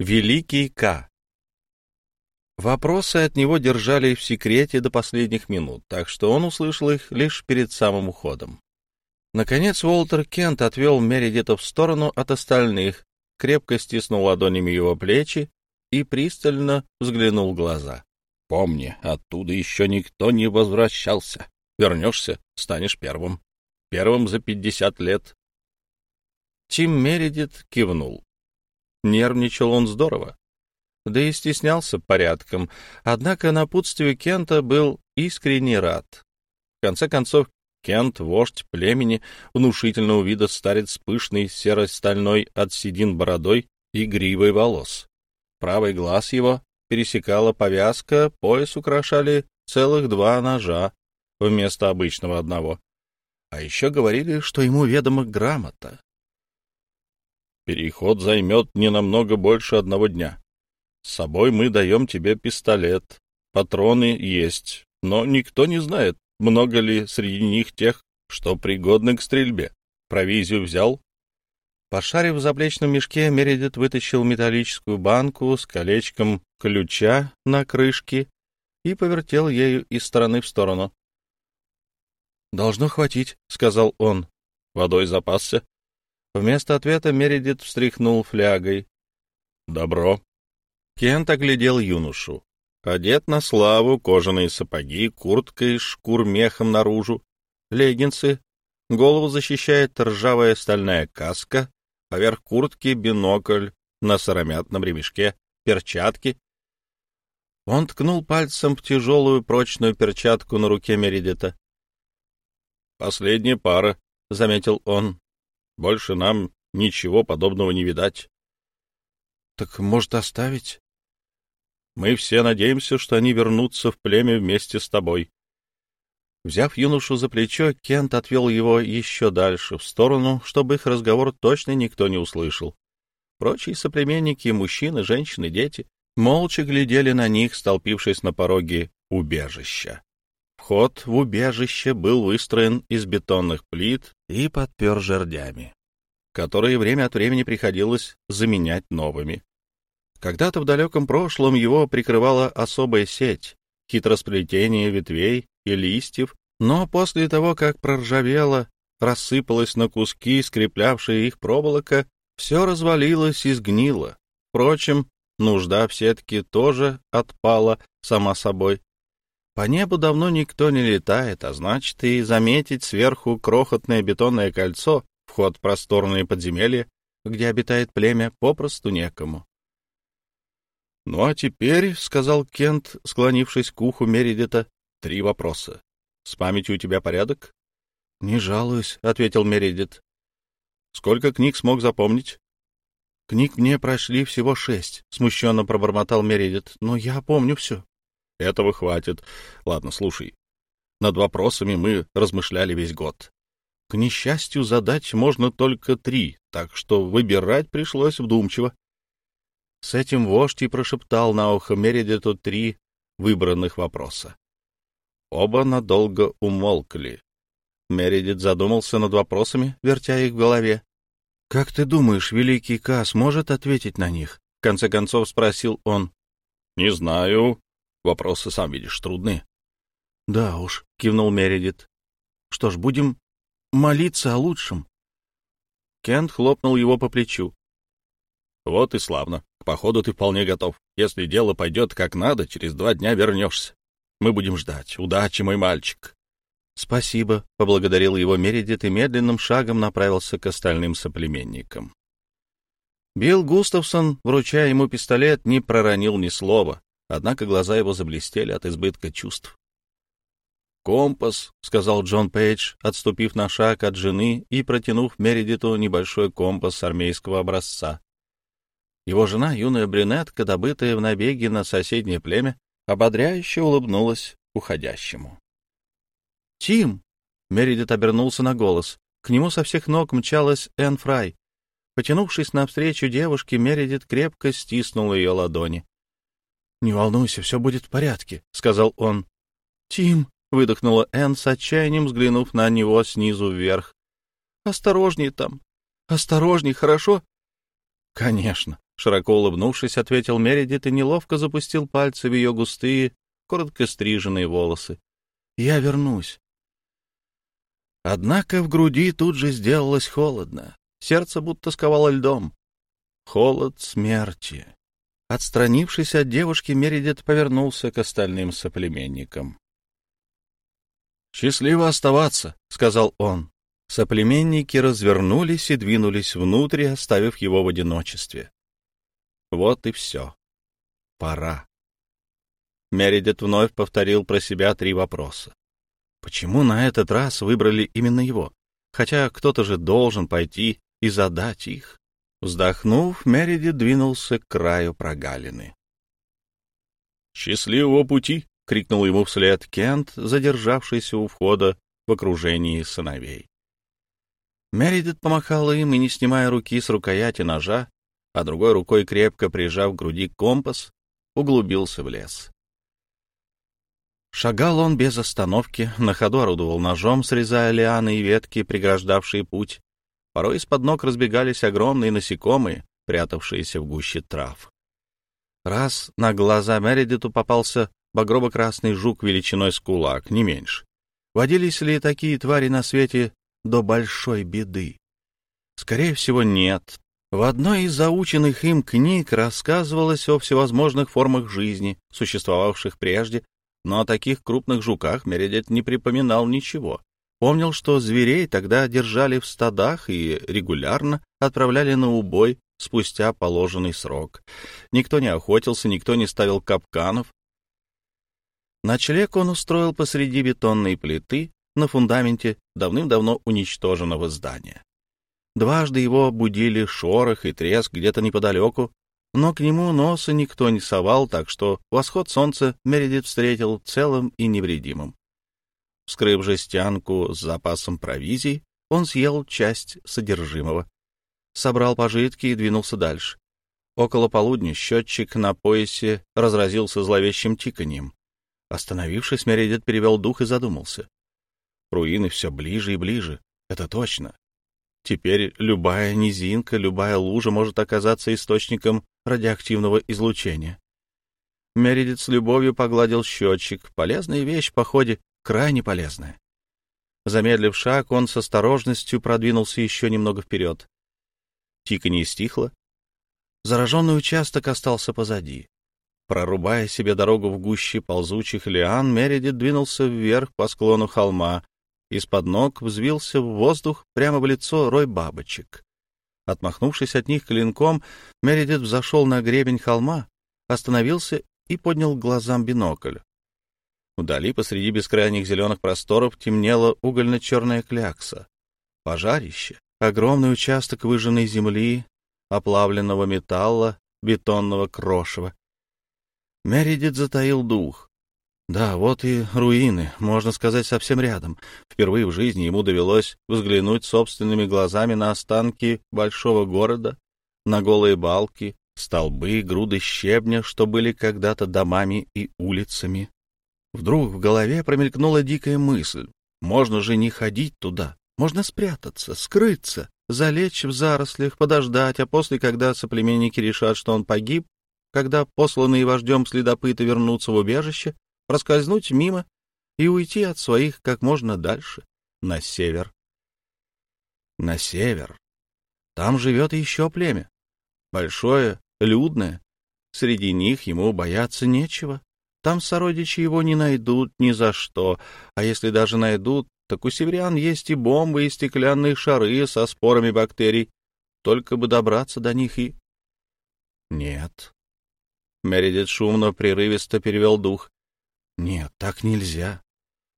Великий К. Вопросы от него держали в секрете до последних минут, так что он услышал их лишь перед самым уходом. Наконец Уолтер Кент отвел Мередита в сторону от остальных, крепко стиснул ладонями его плечи и пристально взглянул в глаза. — Помни, оттуда еще никто не возвращался. Вернешься, станешь первым. Первым за пятьдесят лет. Тим Мередит кивнул. Нервничал он здорово да и стеснялся порядком, однако напутствию Кента был искренне рад. В конце концов, Кент, вождь племени, внушительного вида старец с пышной серо-стальной от седин бородой и гривой волос. Правый глаз его пересекала повязка, пояс украшали целых два ножа вместо обычного одного. А еще говорили, что ему ведома грамота. Переход займет не намного больше одного дня. С собой мы даем тебе пистолет. Патроны есть, но никто не знает, много ли среди них тех, что пригодны к стрельбе. Провизию взял? Пошарив в заплечном мешке, Мередит вытащил металлическую банку с колечком ключа на крышке и повертел ею из стороны в сторону. «Должно хватить», — сказал он. Водой запасся. Вместо ответа Мередит встряхнул флягой. «Добро. Кент оглядел юношу. Одет на славу, кожаные сапоги, куртка из шкур мехом наружу, леггинсы, голову защищает ржавая стальная каска, поверх куртки бинокль на сыромятном ремешке, перчатки. Он ткнул пальцем в тяжелую прочную перчатку на руке Мередита. «Последняя пара», — заметил он. «Больше нам ничего подобного не видать». «Так, может, оставить?» Мы все надеемся, что они вернутся в племя вместе с тобой. Взяв юношу за плечо, Кент отвел его еще дальше, в сторону, чтобы их разговор точно никто не услышал. Прочие соплеменники, мужчины, женщины, дети, молча глядели на них, столпившись на пороге убежища. Вход в убежище был выстроен из бетонных плит и подпер жердями, которые время от времени приходилось заменять новыми. Когда-то в далеком прошлом его прикрывала особая сеть, хитросплетение ветвей и листьев, но после того, как проржавела, рассыпалась на куски, скреплявшие их проволока, все развалилось и сгнило. Впрочем, нужда в сетке тоже отпала сама собой. По небу давно никто не летает, а значит, и заметить сверху крохотное бетонное кольцо, вход в просторные подземелья, где обитает племя, попросту некому. — Ну а теперь, — сказал Кент, склонившись к уху Мередита, — три вопроса. С памятью у тебя порядок? — Не жалуюсь, — ответил Мередит. — Сколько книг смог запомнить? — Книг мне прошли всего шесть, — смущенно пробормотал Мередит, — но я помню все. — Этого хватит. Ладно, слушай. Над вопросами мы размышляли весь год. К несчастью, задать можно только три, так что выбирать пришлось вдумчиво. С этим вождь и прошептал на ухо Мередиту три выбранных вопроса. Оба надолго умолкли. Мередит задумался над вопросами, вертя их в голове. — Как ты думаешь, великий Ка сможет ответить на них? — в конце концов спросил он. — Не знаю. Вопросы, сам видишь, трудны. — Да уж, — кивнул Мередит. — Что ж, будем молиться о лучшем. Кент хлопнул его по плечу. — Вот и славно. К походу ты вполне готов. Если дело пойдет как надо, через два дня вернешься. Мы будем ждать. Удачи, мой мальчик. — Спасибо, — поблагодарил его Мередит и медленным шагом направился к остальным соплеменникам. Билл Густавсон, вручая ему пистолет, не проронил ни слова, однако глаза его заблестели от избытка чувств. «Компас», — сказал Джон Пейдж, отступив на шаг от жены и протянув Мередиту небольшой компас армейского образца. Его жена, юная брюнетка, добытая в набеге на соседнее племя, ободряюще улыбнулась уходящему. «Тим!» — Мередит обернулся на голос. К нему со всех ног мчалась Энн Фрай. Потянувшись навстречу девушке, Мередит крепко стиснул ее ладони. «Не волнуйся, все будет в порядке», — сказал он. «Тим!» — выдохнула Энн с отчаянием, взглянув на него снизу вверх. «Осторожней там! Осторожней, хорошо?» «Конечно!» Широко улыбнувшись, ответил Мередит и неловко запустил пальцы в ее густые, коротко стриженные волосы. «Я вернусь». Однако в груди тут же сделалось холодно. Сердце будто сковало льдом. Холод смерти. Отстранившись от девушки, Мередит повернулся к остальным соплеменникам. «Счастливо оставаться», — сказал он. Соплеменники развернулись и двинулись внутрь, оставив его в одиночестве. Вот и все. Пора. Мередит вновь повторил про себя три вопроса. Почему на этот раз выбрали именно его? Хотя кто-то же должен пойти и задать их. Вздохнув, Мередит двинулся к краю прогалины. «Счастливого пути!» — крикнул ему вслед Кент, задержавшийся у входа в окружении сыновей. Мередит помахал им и, не снимая руки с рукояти ножа, а другой рукой крепко прижав к груди компас, углубился в лес. Шагал он без остановки, на ходу орудовал ножом, срезая лианы и ветки, преграждавшие путь. Порой из-под ног разбегались огромные насекомые, прятавшиеся в гуще трав. Раз на глаза Мередиту попался багрово-красный жук величиной с кулак, не меньше. Водились ли такие твари на свете до большой беды? Скорее всего, нет. В одной из заученных им книг рассказывалось о всевозможных формах жизни, существовавших прежде, но о таких крупных жуках Мередит не припоминал ничего. Помнил, что зверей тогда держали в стадах и регулярно отправляли на убой спустя положенный срок. Никто не охотился, никто не ставил капканов. Ночлег он устроил посреди бетонной плиты на фундаменте давным-давно уничтоженного здания. Дважды его будили шорох и треск где-то неподалеку, но к нему носа никто не совал, так что восход солнца Мередит встретил целым и невредимым. Вскрыв жестянку с запасом провизии, он съел часть содержимого, собрал пожитки и двинулся дальше. Около полудня счетчик на поясе разразился зловещим тиканьем. Остановившись, Мередит перевел дух и задумался. Руины все ближе и ближе, это точно. Теперь любая низинка, любая лужа может оказаться источником радиоактивного излучения. Мередит с любовью погладил счетчик. Полезная вещь, по ходе крайне полезное. Замедлив шаг, он с осторожностью продвинулся еще немного вперед. Тиканье стихло. Зараженный участок остался позади. Прорубая себе дорогу в гуще ползучих лиан, Мередит двинулся вверх по склону холма. Из-под ног взвился в воздух прямо в лицо рой бабочек. Отмахнувшись от них клинком, Мередит взошел на гребень холма, остановился и поднял глазам бинокль. Вдали, посреди бескрайних зеленых просторов, темнела угольно-черная клякса. Пожарище, огромный участок выжженной земли, оплавленного металла, бетонного крошева. Мередит затаил дух. Да, вот и руины, можно сказать, совсем рядом. Впервые в жизни ему довелось взглянуть собственными глазами на останки большого города, на голые балки, столбы, груды щебня, что были когда-то домами и улицами. Вдруг в голове промелькнула дикая мысль. Можно же не ходить туда. Можно спрятаться, скрыться, залечь в зарослях, подождать, а после, когда соплеменники решат, что он погиб, когда посланные вождем следопыты вернутся в убежище, проскользнуть мимо и уйти от своих как можно дальше, на север. На север. Там живет еще племя. Большое, людное. Среди них ему бояться нечего. Там сородичи его не найдут ни за что, а если даже найдут, так у северян есть и бомбы, и стеклянные шары со спорами бактерий. Только бы добраться до них и... Нет. Мередит шумно, прерывисто перевел дух. Нет, так нельзя.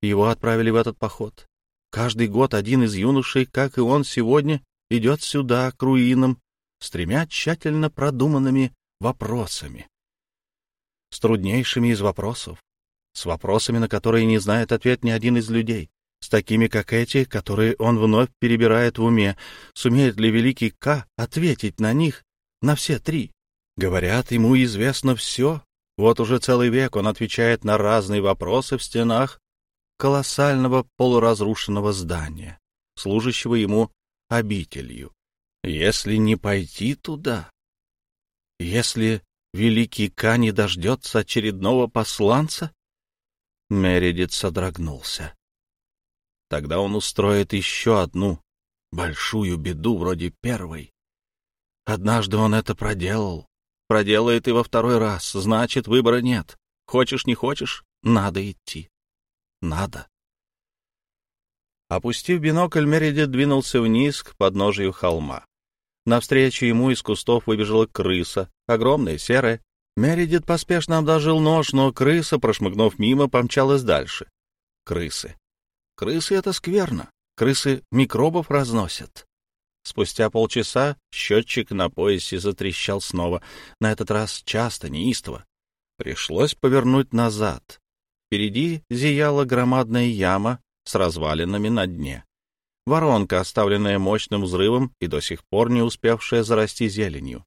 Его отправили в этот поход. Каждый год один из юношей, как и он сегодня, идет сюда, к руинам, с тремя тщательно продуманными вопросами с труднейшими из вопросов, с вопросами, на которые не знает ответ ни один из людей, с такими, как эти, которые он вновь перебирает в уме. Сумеет ли великий К ответить на них, на все три? Говорят, ему известно все. Вот уже целый век он отвечает на разные вопросы в стенах колоссального полуразрушенного здания, служащего ему обителью. Если не пойти туда, Если великий Ка не дождется очередного посланца? Мередит содрогнулся. Тогда он устроит еще одну большую беду вроде первой. Однажды он это проделал. Проделает и во второй раз. Значит, выбора нет. Хочешь, не хочешь, надо идти. Надо. Опустив бинокль, Мередит двинулся вниз к подножию холма. Навстречу ему из кустов выбежала крыса, огромная, серая. Мередит поспешно обложил нож, но крыса, прошмыгнув мимо, помчалась дальше. Крысы. Крысы — это скверно. Крысы микробов разносят. Спустя полчаса счетчик на поясе затрещал снова, на этот раз часто, неистово. Пришлось повернуть назад. Впереди зияла громадная яма с развалинами на дне. Воронка, оставленная мощным взрывом и до сих пор не успевшая зарасти зеленью.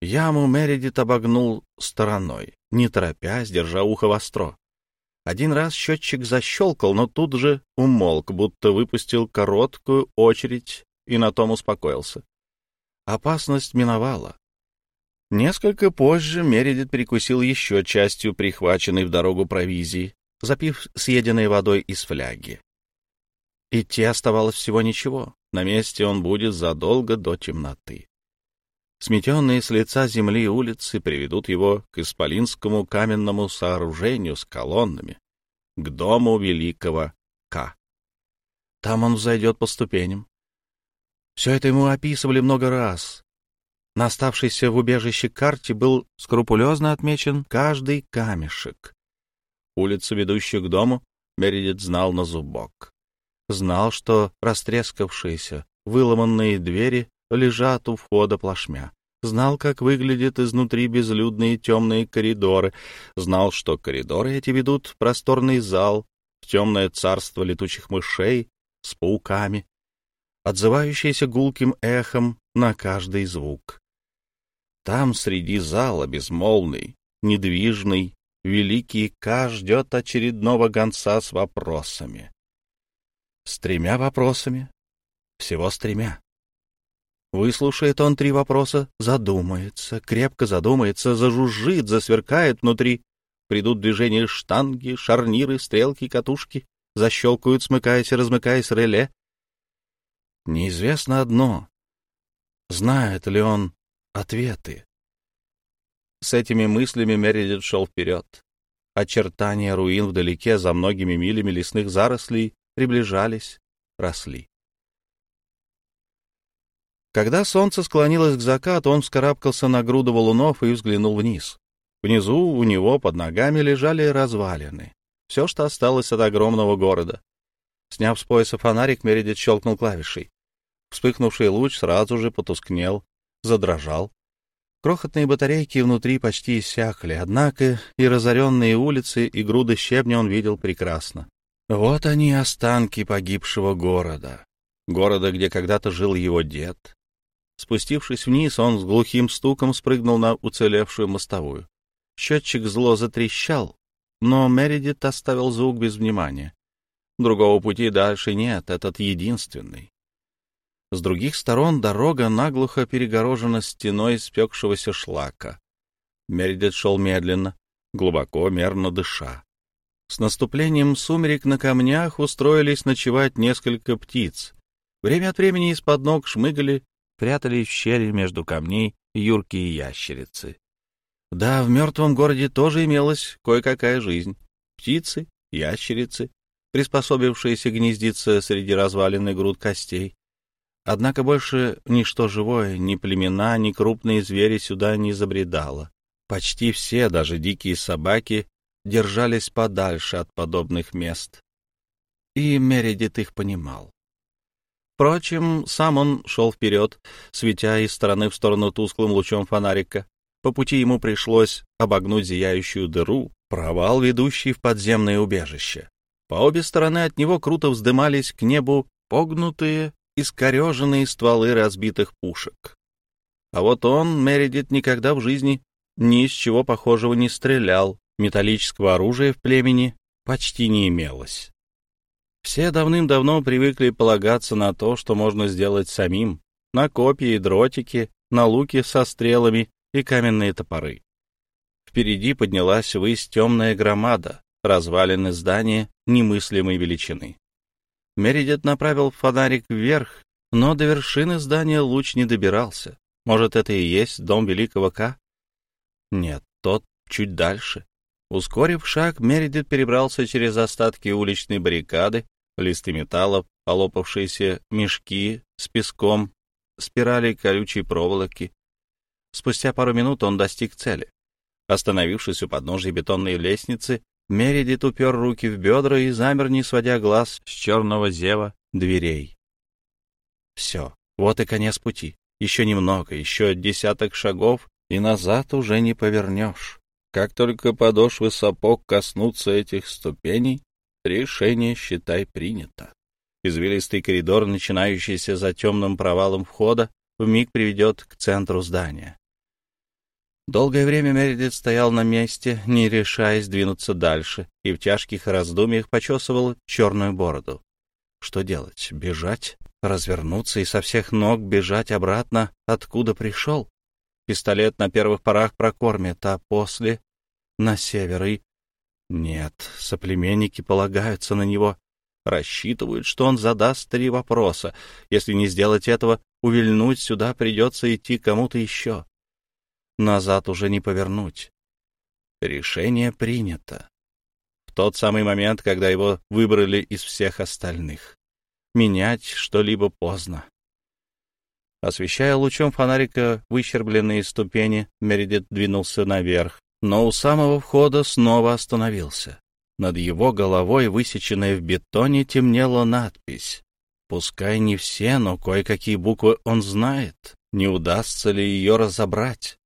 Яму Мередит обогнул стороной, не торопясь, держа ухо востро. Один раз счетчик защелкал, но тут же умолк, будто выпустил короткую очередь и на том успокоился. Опасность миновала. Несколько позже Мередит перекусил еще частью прихваченной в дорогу провизии, запив съеденной водой из фляги. Идти оставалось всего ничего. На месте он будет задолго до темноты. Сметенные с лица земли улицы приведут его к исполинскому каменному сооружению с колоннами, к дому великого К. Там он взойдет по ступеням. Все это ему описывали много раз. На оставшейся в убежище карте был скрупулезно отмечен каждый камешек. Улицу, ведущую к дому, Мередит знал на зубок. Знал, что растрескавшиеся, выломанные двери лежат у входа плашмя. Знал, как выглядят изнутри безлюдные темные коридоры. Знал, что коридоры эти ведут в просторный зал, в темное царство летучих мышей с пауками, отзывающийся гулким эхом на каждый звук. Там, среди зала, безмолвный, недвижный, великий К ждет очередного гонца с вопросами. С тремя вопросами. Всего с тремя. Выслушает он три вопроса, задумается, крепко задумается, зажужжит, засверкает внутри. Придут движения штанги, шарниры, стрелки, катушки, защелкают, смыкаясь и размыкаясь реле. Неизвестно одно. Знает ли он ответы? С этими мыслями Мередит шел вперед. Очертания руин вдалеке за многими милями лесных зарослей приближались, росли. Когда солнце склонилось к закату, он вскарабкался на груду валунов и взглянул вниз. Внизу у него под ногами лежали развалины. Все, что осталось от огромного города. Сняв с пояса фонарик, Мередит щелкнул клавишей. Вспыхнувший луч сразу же потускнел, задрожал. Крохотные батарейки внутри почти иссякли, однако и разоренные улицы, и груды щебня он видел прекрасно. Вот они, останки погибшего города. Города, где когда-то жил его дед, Спустившись вниз, он с глухим стуком спрыгнул на уцелевшую мостовую. Счетчик зло затрещал, но Мередит оставил звук без внимания. Другого пути дальше нет, этот единственный. С других сторон дорога наглухо перегорожена стеной спекшегося шлака. Мередит шел медленно, глубоко, мерно дыша. С наступлением сумерек на камнях устроились ночевать несколько птиц. Время от времени из-под ног шмыгали прятались в щели между камней юркие ящерицы. Да, в мертвом городе тоже имелась кое-какая жизнь. Птицы, ящерицы, приспособившиеся гнездиться среди развалин и груд костей. Однако больше ничто живое, ни племена, ни крупные звери сюда не забредало. Почти все, даже дикие собаки, держались подальше от подобных мест. И Мередит их понимал. Впрочем, сам он шел вперед, светя из стороны в сторону тусклым лучом фонарика. По пути ему пришлось обогнуть зияющую дыру, провал, ведущий в подземное убежище. По обе стороны от него круто вздымались к небу погнутые, искореженные стволы разбитых пушек. А вот он, Мередит, никогда в жизни ни из чего похожего не стрелял, металлического оружия в племени почти не имелось. Все давным-давно привыкли полагаться на то, что можно сделать самим, на копья и дротики, на луки со стрелами и каменные топоры. Впереди поднялась ввысь темная громада, развалины здания немыслимой величины. Мередит направил фонарик вверх, но до вершины здания луч не добирался. Может, это и есть дом великого К? Нет, тот чуть дальше. Ускорив шаг, Мередит перебрался через остатки уличной баррикады, листы металла, полопавшиеся мешки с песком, спирали колючей проволоки. Спустя пару минут он достиг цели. Остановившись у подножия бетонной лестницы, Мередит упер руки в бедра и замер, не сводя глаз с черного зева дверей. Все, вот и конец пути. Еще немного, еще десяток шагов, и назад уже не повернешь. Как только подошвы сапог коснутся этих ступеней, решение, считай, принято. Извилистый коридор, начинающийся за темным провалом входа, вмиг приведет к центру здания. Долгое время Мередит стоял на месте, не решаясь двинуться дальше, и в тяжких раздумьях почесывал черную бороду. Что делать? Бежать? Развернуться и со всех ног бежать обратно, откуда пришел? Пистолет на первых порах прокормит, а после — на север и... Нет, соплеменники полагаются на него, рассчитывают, что он задаст три вопроса. Если не сделать этого, увильнуть сюда придется идти кому-то еще назад уже не повернуть. Решение принято. В тот самый момент, когда его выбрали из всех остальных. Менять что-либо поздно. Освещая лучом фонарика выщербленные ступени, Мередит двинулся наверх, но у самого входа снова остановился. Над его головой, высеченная в бетоне, темнела надпись. Пускай не все, но кое-какие буквы он знает. Не удастся ли ее разобрать?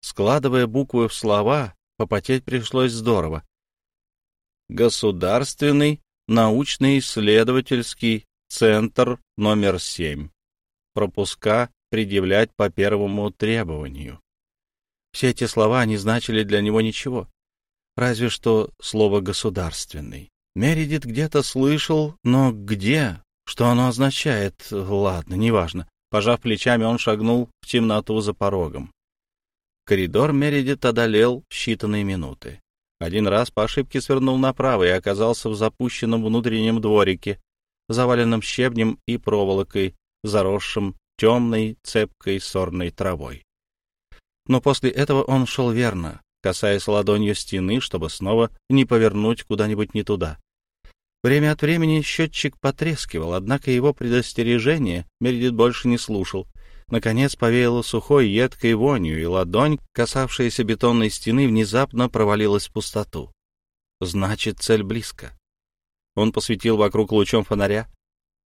Складывая буквы в слова, попотеть пришлось здорово. Государственный научно-исследовательский центр номер 7. Пропуска предъявлять по первому требованию. Все эти слова не значили для него ничего, разве что слово «государственный». Мередит где-то слышал, но где? Что оно означает? Ладно, неважно. Пожав плечами, он шагнул в темноту за порогом. Коридор Мередит одолел считанные минуты. Один раз по ошибке свернул направо и оказался в запущенном внутреннем дворике, заваленном щебнем и проволокой, заросшим темной, цепкой сорной травой. Но после этого он шел верно, касаясь ладонью стены, чтобы снова не повернуть куда-нибудь не туда. Время от времени счетчик потрескивал, однако его предостережение Мередит больше не слушал. Наконец повеяло сухой, едкой вонью, и ладонь, касавшаяся бетонной стены, внезапно провалилась в пустоту. Значит, цель близко. Он посветил вокруг лучом фонаря.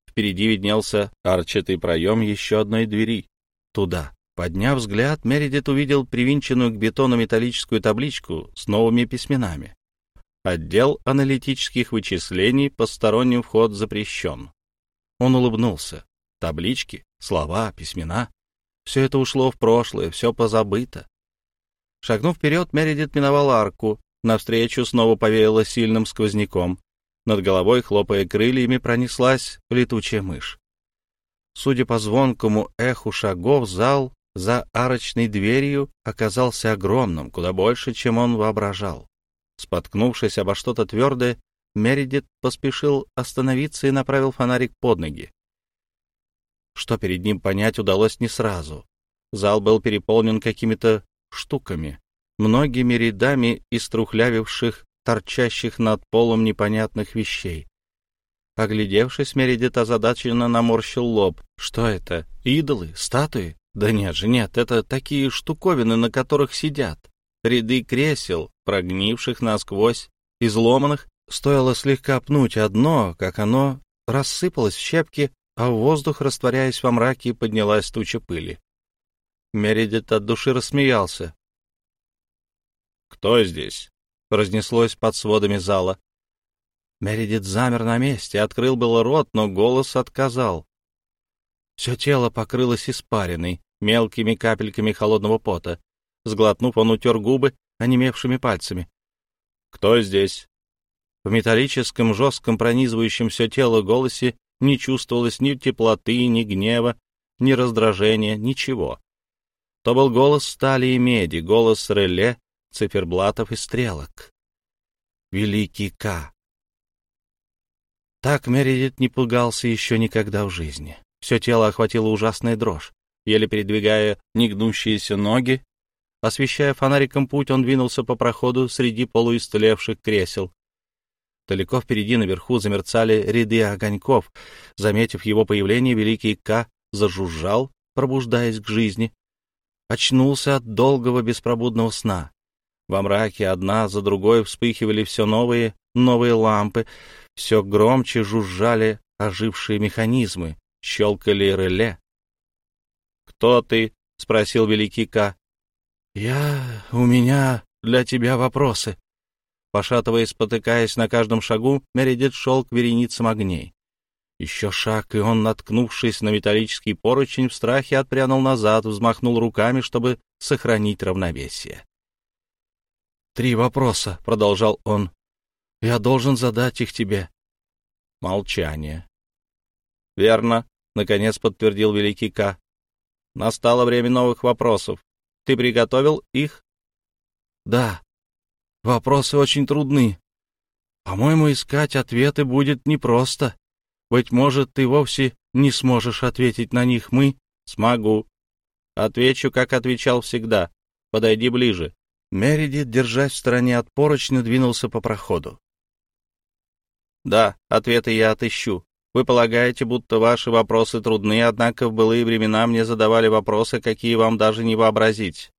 Впереди виднелся арчатый проем еще одной двери. Туда. Подняв взгляд, Мередит увидел привинченную к бетону металлическую табличку с новыми письменами. Отдел аналитических вычислений, посторонним вход запрещен. Он улыбнулся. Таблички, слова, письмена — все это ушло в прошлое, все позабыто. Шагнув вперед, Мередит миновал арку. Навстречу снова повеяло сильным сквозняком. Над головой, хлопая крыльями, пронеслась летучая мышь. Судя по звонкому эху шагов, зал за арочной дверью оказался огромным, куда больше, чем он воображал. Споткнувшись обо что-то твердое, Мередит поспешил остановиться и направил фонарик под ноги. Что перед ним понять удалось не сразу. Зал был переполнен какими-то штуками, многими рядами из трухлявивших, торчащих над полом непонятных вещей. Оглядевшись, Мередит озадаченно наморщил лоб. Что это? Идолы? Статуи? Да нет же, нет, это такие штуковины, на которых сидят. Ряды кресел, прогнивших насквозь, изломанных, стоило слегка пнуть одно, как оно рассыпалось в щепки, а в воздух, растворяясь во мраке, поднялась туча пыли. Мередит от души рассмеялся. «Кто здесь?» — разнеслось под сводами зала. Мередит замер на месте, открыл было рот, но голос отказал. Все тело покрылось испариной, мелкими капельками холодного пота. Сглотнув, он утер губы онемевшими пальцами. «Кто здесь?» В металлическом, жестком, пронизывающем все тело голосе не чувствовалось ни теплоты, ни гнева, ни раздражения, ничего. То был голос стали и меди, голос реле, циферблатов и стрелок. Великий К. Так Мередит не пугался еще никогда в жизни. Все тело охватило ужасная дрожь. Еле передвигая негнущиеся ноги, освещая фонариком путь, он двинулся по проходу среди полуистлевших кресел. Далеко впереди наверху замерцали ряды огоньков. Заметив его появление, великий К зажужжал, пробуждаясь к жизни. Очнулся от долгого беспробудного сна. Во мраке одна за другой вспыхивали все новые, новые лампы, все громче жужжали ожившие механизмы, щелкали реле. «Кто ты?» — спросил великий К. «Я... у меня для тебя вопросы». Пошатываясь, спотыкаясь на каждом шагу, Мередит шел к вереницам огней. Еще шаг, и он, наткнувшись на металлический поручень, в страхе отпрянул назад, взмахнул руками, чтобы сохранить равновесие. «Три вопроса», — продолжал он. «Я должен задать их тебе». Молчание. «Верно», — наконец подтвердил Великий К. «Настало время новых вопросов. Ты приготовил их?» «Да. Вопросы очень трудны. По-моему, искать ответы будет непросто. Быть может, ты вовсе не сможешь ответить на них. Мы...» «Смогу. Отвечу, как отвечал всегда. Подойди ближе». Мередит, держась в стороне от поручня, двинулся по проходу. «Да, ответы я отыщу. Вы полагаете, будто ваши вопросы трудны, однако в былые времена мне задавали вопросы, какие вам даже не вообразить.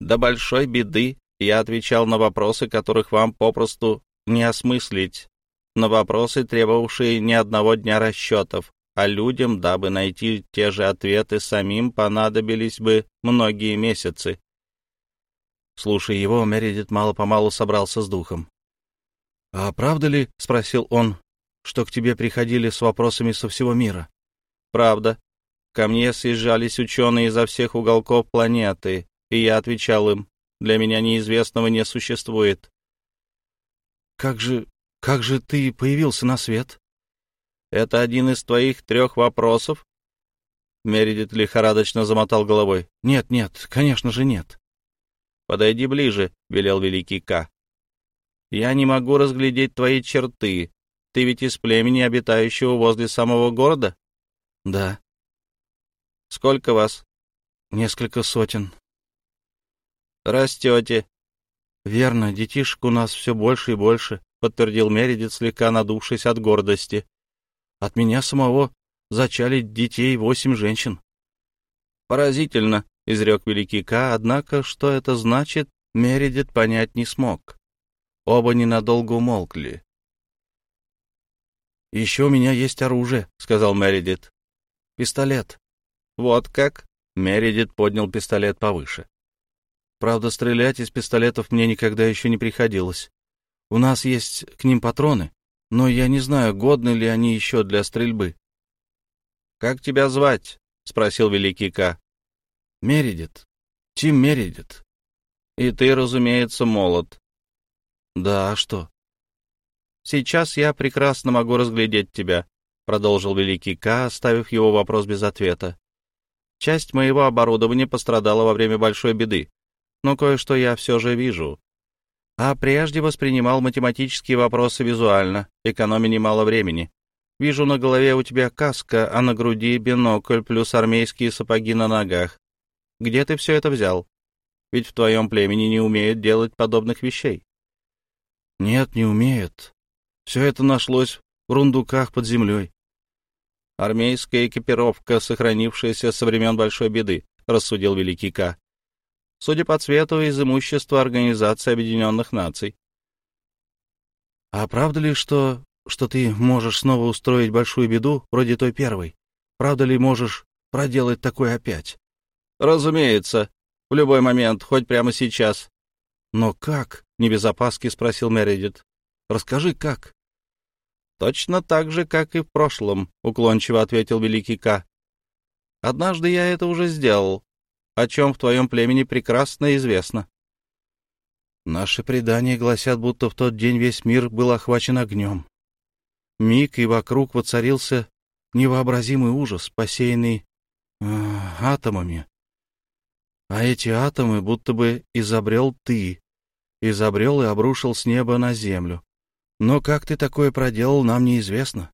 До большой беды я отвечал на вопросы, которых вам попросту не осмыслить, на вопросы, требовавшие не одного дня расчетов, а людям, дабы найти те же ответы самим, понадобились бы многие месяцы. Слушая его, Мередит мало-помалу собрался с духом. — А правда ли, — спросил он, — что к тебе приходили с вопросами со всего мира? — Правда. Ко мне съезжались ученые изо всех уголков планеты, и я отвечал им, для меня неизвестного не существует. — Как же... как же ты появился на свет? — Это один из твоих трех вопросов? Мередит лихорадочно замотал головой. — Нет, нет, конечно же нет. «Подойди ближе», — велел великий К. «Я не могу разглядеть твои черты. Ты ведь из племени, обитающего возле самого города?» «Да». «Сколько вас?» «Несколько сотен». «Растете». «Верно, детишек у нас все больше и больше», — подтвердил Мередит, слегка надувшись от гордости. «От меня самого зачали детей восемь женщин». «Поразительно», — изрек великий К, однако, что это значит, Мередит понять не смог. Оба ненадолго умолкли. «Еще у меня есть оружие», — сказал Мередит. «Пистолет». «Вот как?» — Мередит поднял пистолет повыше. «Правда, стрелять из пистолетов мне никогда еще не приходилось. У нас есть к ним патроны, но я не знаю, годны ли они еще для стрельбы». «Как тебя звать?» — спросил великий К. Мередит. Тим Мередит. И ты, разумеется, молод. Да, а что? Сейчас я прекрасно могу разглядеть тебя, продолжил великий К, оставив его вопрос без ответа. Часть моего оборудования пострадала во время большой беды, но кое-что я все же вижу. А прежде воспринимал математические вопросы визуально, экономя немало времени. Вижу на голове у тебя каска, а на груди бинокль плюс армейские сапоги на ногах. Где ты все это взял? Ведь в твоем племени не умеют делать подобных вещей. — Нет, не умеют. Все это нашлось в рундуках под землей. — Армейская экипировка, сохранившаяся со времен Большой Беды, — рассудил Великий К. Судя по цвету, из имущества Организации Объединенных Наций. — А правда ли, что, что ты можешь снова устроить большую беду, вроде той первой? Правда ли можешь проделать такое опять? «Разумеется. В любой момент, хоть прямо сейчас». «Но как?» — не без опаски спросил Мередит. «Расскажи, как?» «Точно так же, как и в прошлом», — уклончиво ответил Великий К. «Однажды я это уже сделал, о чем в твоем племени прекрасно известно». Наши предания гласят, будто в тот день весь мир был охвачен огнем. Миг, и вокруг воцарился невообразимый ужас, посеянный э, атомами, А эти атомы будто бы изобрел ты. Изобрел и обрушил с неба на землю. Но как ты такое проделал, нам неизвестно.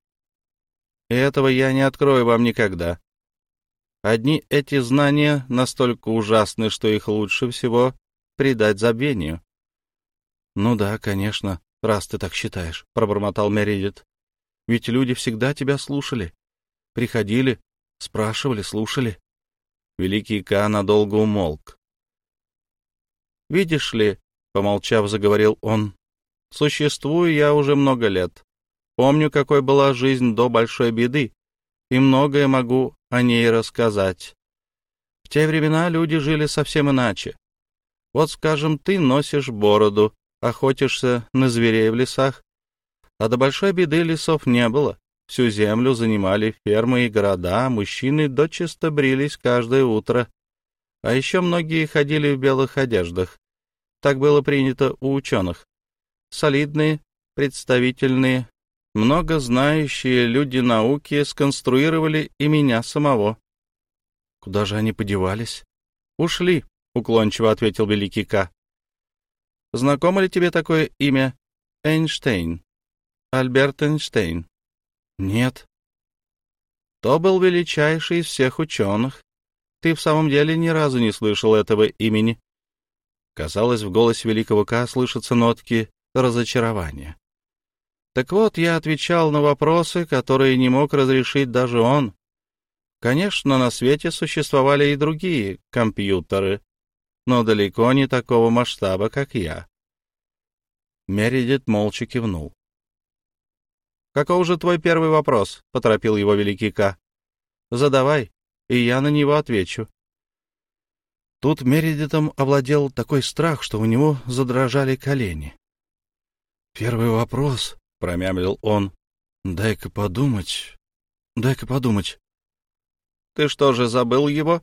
Этого я не открою вам никогда. Одни эти знания настолько ужасны, что их лучше всего предать забвению. — Ну да, конечно, раз ты так считаешь, — пробормотал Мередит. — Ведь люди всегда тебя слушали. Приходили, спрашивали, слушали. Великий Ка надолго умолк. — Видишь ли, — помолчав, заговорил он, — существую я уже много лет. Помню, какой была жизнь до большой беды, и многое могу о ней рассказать. В те времена люди жили совсем иначе. Вот, скажем, ты носишь бороду, охотишься на зверей в лесах, а до большой беды лесов не было. Всю землю занимали фермы и города, мужчины дочисто брились каждое утро. А еще многие ходили в белых одеждах. Так было принято у ученых. Солидные, представительные, много знающие люди науки сконструировали и меня самого. Куда же они подевались? Ушли, уклончиво ответил великий К. Знакомо ли тебе такое имя Эйнштейн? Альберт Эйнштейн? Нет. То был величайший из всех ученых. Ты в самом деле ни разу не слышал этого имени. Казалось, в голосе великого К слышатся нотки разочарования. Так вот, я отвечал на вопросы, которые не мог разрешить даже он. Конечно, на свете существовали и другие компьютеры, но далеко не такого масштаба, как я. Мередит молча кивнул. «Каков же твой первый вопрос?» — поторопил его великий К. «Задавай, и я на него отвечу». Тут Мередитом овладел такой страх, что у него задрожали колени. «Первый вопрос», промямлил он. «Дай-ка подумать, дай-ка подумать». «Ты что же, забыл его?»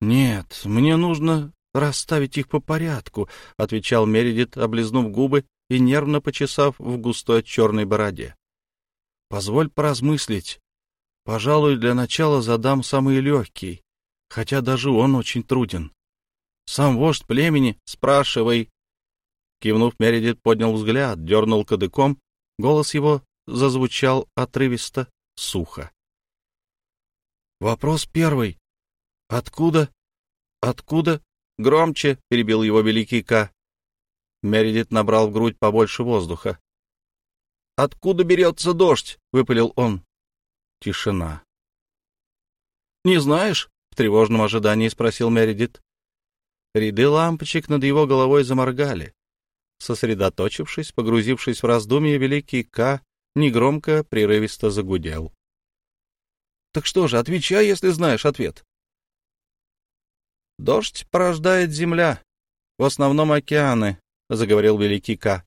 «Нет, мне нужно расставить их по порядку», — отвечал Мередит, облизнув губы и нервно почесав в густой черной бороде. «Позволь поразмыслить. Пожалуй, для начала задам самый легкий, хотя даже он очень труден. Сам вождь племени, спрашивай». Кивнув, Мередит поднял взгляд, дернул кадыком Голос его зазвучал отрывисто, сухо. «Вопрос первый. Откуда? Откуда?» «Громче!» — перебил его великий К. Мередит набрал в грудь побольше воздуха. «Откуда берется дождь?» — выпалил он. Тишина. «Не знаешь?» — в тревожном ожидании спросил Мередит. Ряды лампочек над его головой заморгали. Сосредоточившись, погрузившись в раздумье, великий К негромко, прерывисто загудел. — Так что же, отвечай, если знаешь ответ. — Дождь порождает земля, в основном океаны, — заговорил великий К.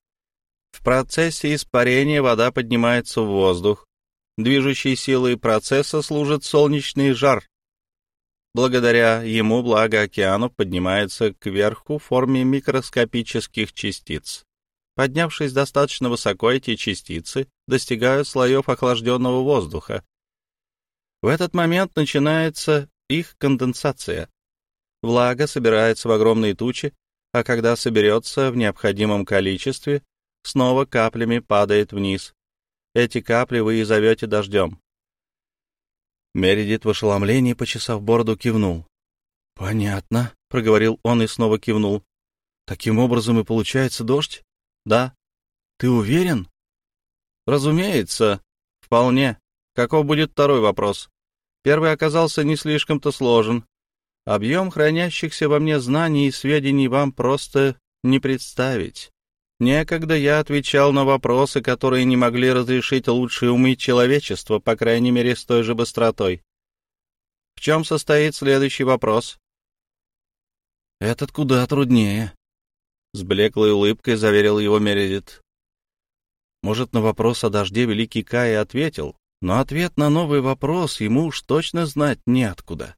В процессе испарения вода поднимается в воздух. Движущей силой процесса служит солнечный жар, Благодаря ему благо океанов поднимается кверху в форме микроскопических частиц. Поднявшись достаточно высоко, эти частицы достигают слоев охлажденного воздуха. В этот момент начинается их конденсация. Влага собирается в огромные тучи, а когда соберется в необходимом количестве, снова каплями падает вниз. Эти капли вы и зовете дождем. Мередит в ошеломлении, почесав бороду, кивнул. — Понятно, — проговорил он и снова кивнул. — Таким образом и получается дождь? — Да. — Ты уверен? — Разумеется. Вполне. Каков будет второй вопрос? Первый оказался не слишком-то сложен. Объем хранящихся во мне знаний и сведений вам просто не представить. Некогда я отвечал на вопросы, которые не могли разрешить лучшие умы человечества, по крайней мере, с той же быстротой. В чем состоит следующий вопрос? Этот куда труднее. С блеклой улыбкой заверил его Мередит. Может, на вопрос о дожде Великий Кай ответил, но ответ на новый вопрос ему уж точно знать неоткуда.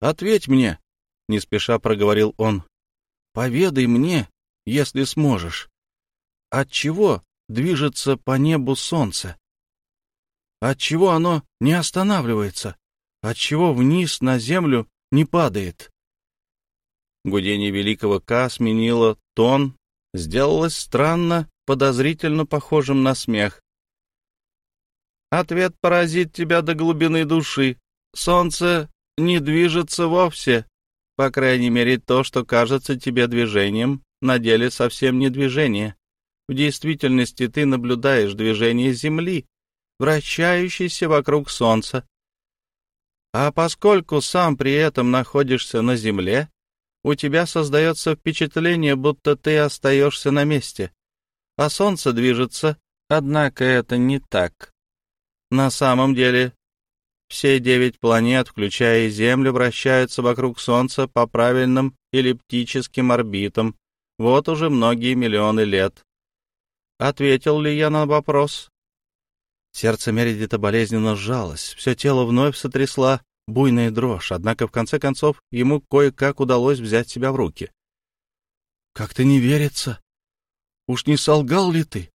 «Ответь мне», — не спеша проговорил он, — «поведай мне, если сможешь, от чего движется по небу солнце? От чего оно не останавливается? От чего вниз на землю не падает? Гудение великого К сменило тон, сделалось странно, подозрительно похожим на смех. Ответ поразит тебя до глубины души. Солнце не движется вовсе. По крайней мере, то, что кажется тебе движением, на деле совсем не движение. В действительности ты наблюдаешь движение Земли, вращающейся вокруг Солнца. А поскольку сам при этом находишься на Земле, у тебя создается впечатление, будто ты остаешься на месте, а Солнце движется, однако это не так. На самом деле, все девять планет, включая Землю, вращаются вокруг Солнца по правильным эллиптическим орбитам вот уже многие миллионы лет. Ответил ли я на вопрос? Сердце Мередита болезненно сжалось, все тело вновь сотрясла буйная дрожь, однако в конце концов ему кое-как удалось взять себя в руки. — Как-то не верится. Уж не солгал ли ты?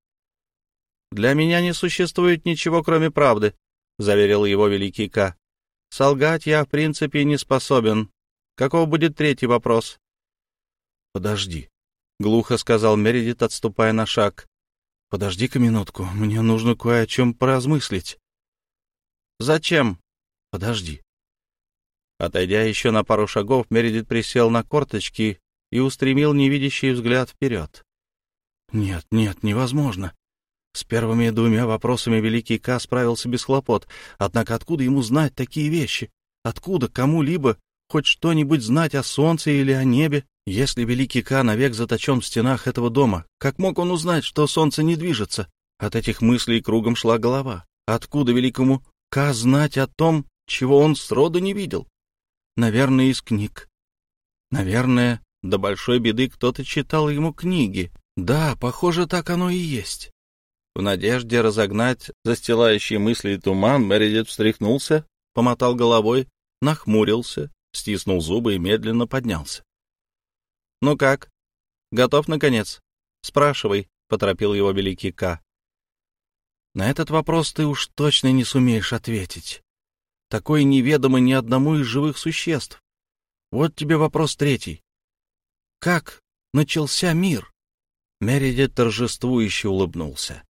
— Для меня не существует ничего, кроме правды, — заверил его великий К. — Солгать я, в принципе, не способен. Каков будет третий вопрос? — Подожди, — глухо сказал Мередит, отступая на шаг. — Подожди-ка минутку, мне нужно кое о чем поразмыслить. — Зачем? — Подожди. Отойдя еще на пару шагов, Мередит присел на корточки и устремил невидящий взгляд вперед. Нет, нет, невозможно. С первыми двумя вопросами Великий К справился без хлопот. Однако откуда ему знать такие вещи? Откуда кому-либо хоть что-нибудь знать о солнце или о небе, если Великий К навек заточен в стенах этого дома? Как мог он узнать, что солнце не движется? От этих мыслей кругом шла голова. Откуда Великому К знать о том, чего он сроду не видел? Наверное, из книг. Наверное, до большой беды кто-то читал ему книги, да, похоже, так оно и есть. В надежде разогнать застилающий мысли туман, Мередит встряхнулся, помотал головой, нахмурился, стиснул зубы и медленно поднялся. — Ну как? Готов, наконец? Спрашивай, — поторопил его великий К. — На этот вопрос ты уж точно не сумеешь ответить. Такой неведомый ни одному из живых существ. Вот тебе вопрос третий. Как начался мир? Мередит торжествующе улыбнулся.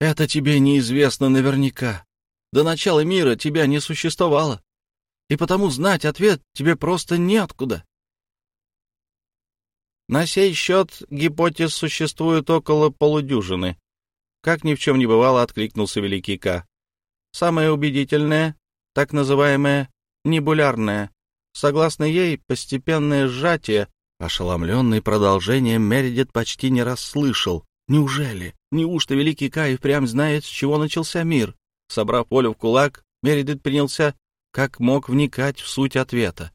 «Это тебе неизвестно наверняка. До начала мира тебя не существовало, и потому знать ответ тебе просто неоткуда». На сей счет гипотез существует около полудюжины. Как ни в чем не бывало, откликнулся Великий К. Самое убедительное, так называемое небулярное. Согласно ей, постепенное сжатие Ошеломленный продолжением, Мередит почти не расслышал. Неужели? Неужто Великий Кай впрямь знает, с чего начался мир? Собрав волю в кулак, Мередит принялся как мог вникать в суть ответа.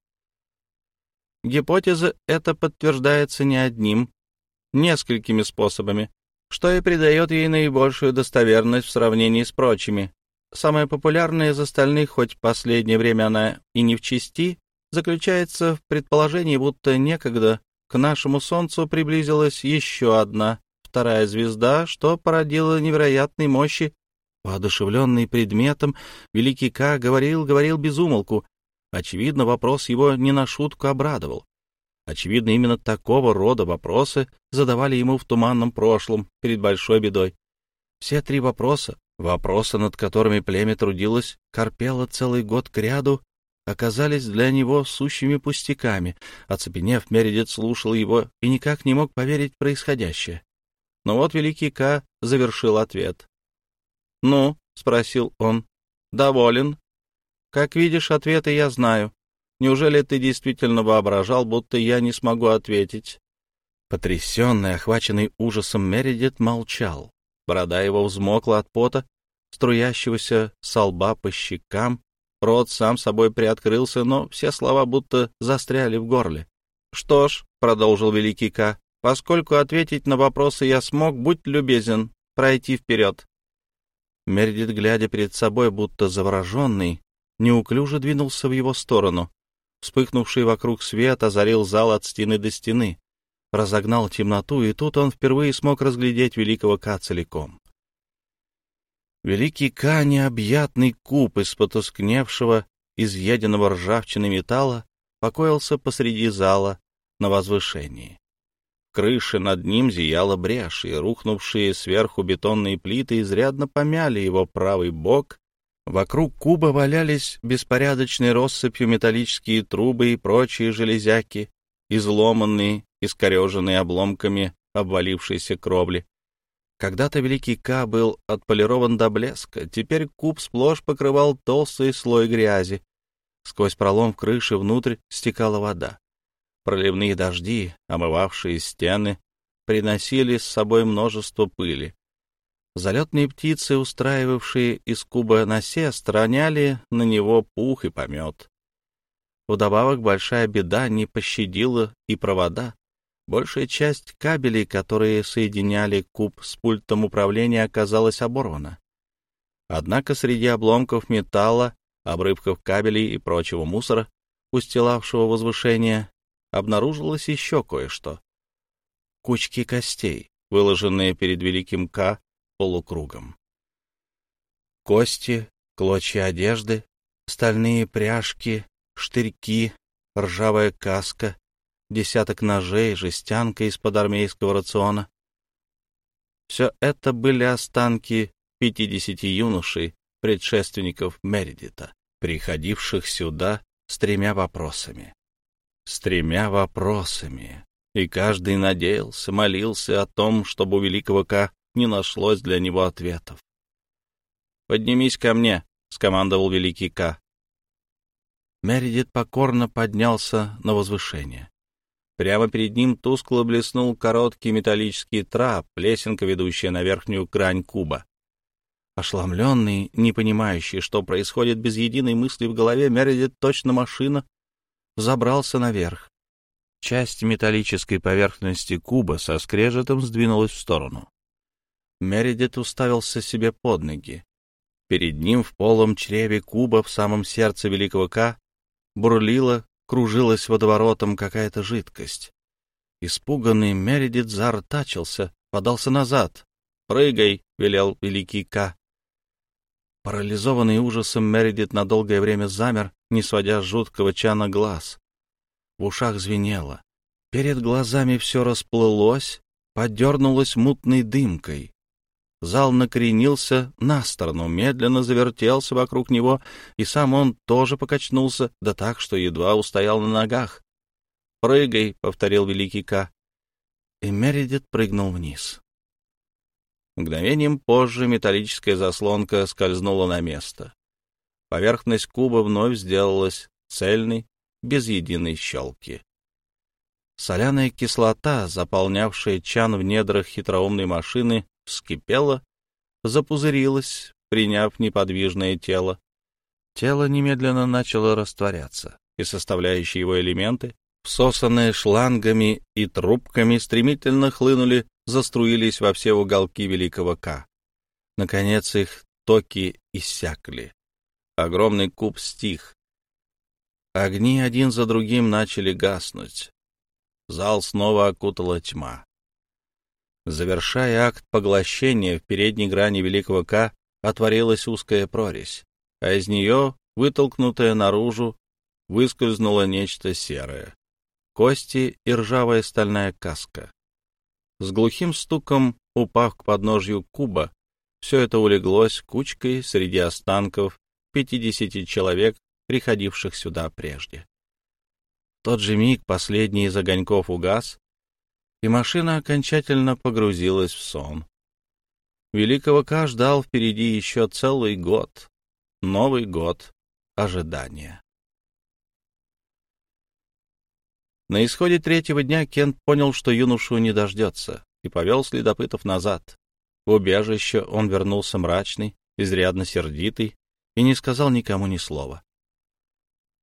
Гипотеза эта подтверждается не одним, несколькими способами, что и придает ей наибольшую достоверность в сравнении с прочими. Самая популярная из остальных, хоть последнее время она и не в чести, заключается в предположении, будто некогда к нашему Солнцу приблизилась еще одна, вторая звезда, что породило невероятной мощи. Воодушевленный предметом, Великий К говорил, говорил без умолку. Очевидно, вопрос его не на шутку обрадовал. Очевидно, именно такого рода вопросы задавали ему в туманном прошлом, перед большой бедой. Все три вопроса, вопросы, над которыми племя трудилось, корпело целый год кряду, оказались для него сущими пустяками. Оцепенев, Мередит слушал его и никак не мог поверить в происходящее. Но вот Великий К завершил ответ. «Ну?» — спросил он. «Доволен. Как видишь, ответы я знаю. Неужели ты действительно воображал, будто я не смогу ответить?» Потрясенный, охваченный ужасом, Мередит молчал. Борода его взмокла от пота, струящегося со лба по щекам, Рот сам собой приоткрылся, но все слова будто застряли в горле. «Что ж», — продолжил Великий К, — «поскольку ответить на вопросы я смог, будь любезен, пройти вперед». Мередит, глядя перед собой, будто завороженный, неуклюже двинулся в его сторону. Вспыхнувший вокруг свет озарил зал от стены до стены, разогнал темноту, и тут он впервые смог разглядеть великого Ка целиком. Великий Ка, необъятный куб из потускневшего, изъеденного ржавчины металла, покоился посреди зала, на возвышении. Крыша над ним зияла брешь, и рухнувшие сверху бетонные плиты изрядно помяли его правый бок. Вокруг куба валялись беспорядочной россыпью металлические трубы и прочие железяки, изломанные, искореженные обломками обвалившейся кровли. Когда-то Великий К был отполирован до блеска, теперь куб сплошь покрывал толстый слой грязи. Сквозь пролом в крыше внутрь стекала вода. Проливные дожди, омывавшие стены, приносили с собой множество пыли. Залетные птицы, устраивавшие из куба насест, роняли на него пух и помет. Вдобавок большая беда не пощадила и провода. Большая часть кабелей, которые соединяли куб с пультом управления, оказалась оборвана. Однако среди обломков металла, обрывков кабелей и прочего мусора, устилавшего возвышение, обнаружилось еще кое-что. Кучки костей, выложенные перед великим К полукругом. Кости, клочья одежды, стальные пряжки, штырьки, ржавая каска, десяток ножей, жестянка из-под армейского рациона. Все это были останки пятидесяти юношей, предшественников Мередита, приходивших сюда с тремя вопросами с тремя вопросами, и каждый надеялся, молился о том, чтобы у великого К не нашлось для него ответов. «Поднимись ко мне», — скомандовал великий К. Мередит покорно поднялся на возвышение. Прямо перед ним тускло блеснул короткий металлический трап, лесенка, ведущая на верхнюю грань куба. Ошеломленный, не понимающий, что происходит без единой мысли в голове, Мередит точно машина забрался наверх. Часть металлической поверхности куба со скрежетом сдвинулась в сторону. Мередит уставился себе под ноги. Перед ним в полом чреве куба в самом сердце великого К бурлила, кружилась водоворотом какая-то жидкость. Испуганный Мередит заортачился, подался назад. «Прыгай!» — велел великий К. Парализованный ужасом, Мередит на долгое время замер, не сводя жуткого чана глаз. В ушах звенело. Перед глазами все расплылось, подернулось мутной дымкой. Зал накренился на сторону, медленно завертелся вокруг него, и сам он тоже покачнулся, да так, что едва устоял на ногах. «Прыгай», — повторил великий К. И Мередит прыгнул вниз. Мгновением позже металлическая заслонка скользнула на место. Поверхность куба вновь сделалась цельной, без единой щелки. Соляная кислота, заполнявшая чан в недрах хитроумной машины, вскипела, запузырилась, приняв неподвижное тело. Тело немедленно начало растворяться, и составляющие его элементы, всосанные шлангами и трубками, стремительно хлынули заструились во все уголки Великого К. Наконец их токи иссякли. Огромный куб стих. Огни один за другим начали гаснуть. Зал снова окутала тьма. Завершая акт поглощения, в передней грани Великого К отворилась узкая прорезь, а из нее, вытолкнутая наружу, выскользнуло нечто серое. Кости и ржавая стальная каска. С глухим стуком, упав к подножью куба, все это улеглось кучкой среди останков пятидесяти человек, приходивших сюда прежде. В тот же миг последний из огоньков угас, и машина окончательно погрузилась в сон. Великого К ждал впереди еще целый год, Новый год ожидания. На исходе третьего дня Кент понял, что юношу не дождется, и повел следопытов назад. В убежище он вернулся мрачный, изрядно сердитый, и не сказал никому ни слова.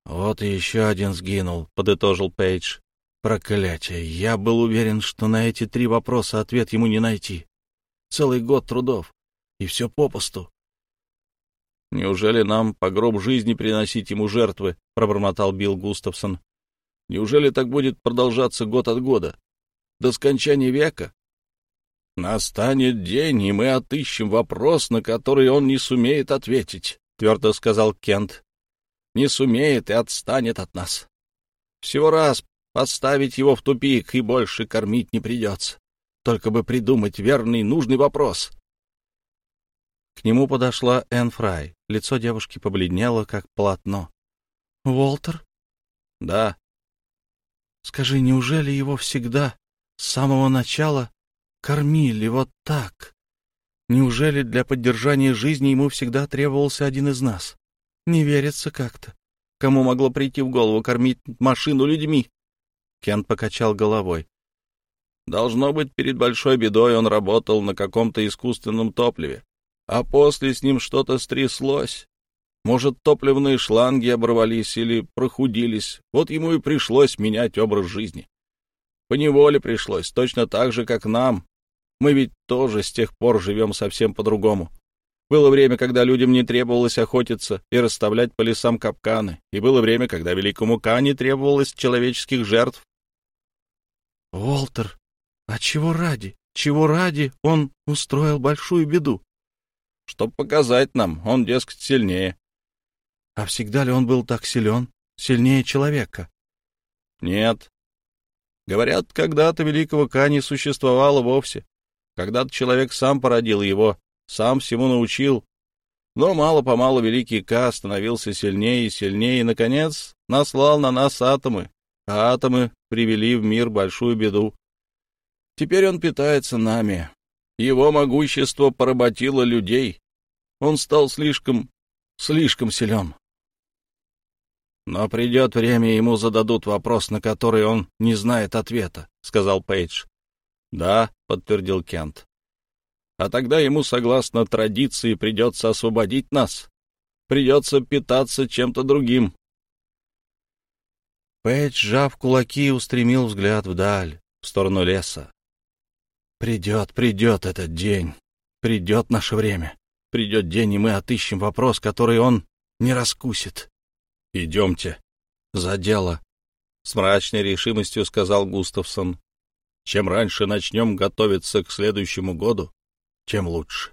«Вот и еще один сгинул», — подытожил Пейдж. «Проклятие! Я был уверен, что на эти три вопроса ответ ему не найти. Целый год трудов, и все попусту». «Неужели нам по гроб жизни приносить ему жертвы?» — пробормотал Билл Густавсон. Неужели так будет продолжаться год от года? До скончания века? Настанет день, и мы отыщем вопрос, на который он не сумеет ответить, — твердо сказал Кент. Не сумеет и отстанет от нас. Всего раз Поставить его в тупик, и больше кормить не придется. Только бы придумать верный, нужный вопрос. К нему подошла Энн Фрай. Лицо девушки побледнело, как полотно. — Уолтер? — Да. — Скажи, неужели его всегда, с самого начала, кормили вот так? Неужели для поддержания жизни ему всегда требовался один из нас? Не верится как-то. Кому могло прийти в голову кормить машину людьми? Кент покачал головой. Должно быть, перед большой бедой он работал на каком-то искусственном топливе, а после с ним что-то стряслось. Может, топливные шланги оборвались или прохудились, вот ему и пришлось менять образ жизни. По неволе пришлось, точно так же, как нам. Мы ведь тоже с тех пор живем совсем по-другому. Было время, когда людям не требовалось охотиться и расставлять по лесам капканы, и было время, когда великому Кане требовалось человеческих жертв. — Уолтер, а чего ради? Чего ради он устроил большую беду? — Чтоб показать нам, он, дескать, сильнее. — А всегда ли он был так силен, сильнее человека? — Нет. Говорят, когда-то великого Ка не существовало вовсе. Когда-то человек сам породил его, сам всему научил. Но мало-помалу великий К становился сильнее и сильнее, и, наконец, наслал на нас атомы, а атомы привели в мир большую беду. Теперь он питается нами. Его могущество поработило людей. Он стал слишком, слишком силен. Но придет время, ему зададут вопрос, на который он не знает ответа, — сказал Пейдж. — Да, — подтвердил Кент а тогда ему, согласно традиции, придется освободить нас. Придется питаться чем-то другим. Пэтч, сжав кулаки, устремил взгляд вдаль, в сторону леса. «Придет, придет этот день. Придет наше время. Придет день, и мы отыщем вопрос, который он не раскусит. Идемте. За дело», — с мрачной решимостью сказал Густавсон. «Чем раньше начнем готовиться к следующему году, тем лучше.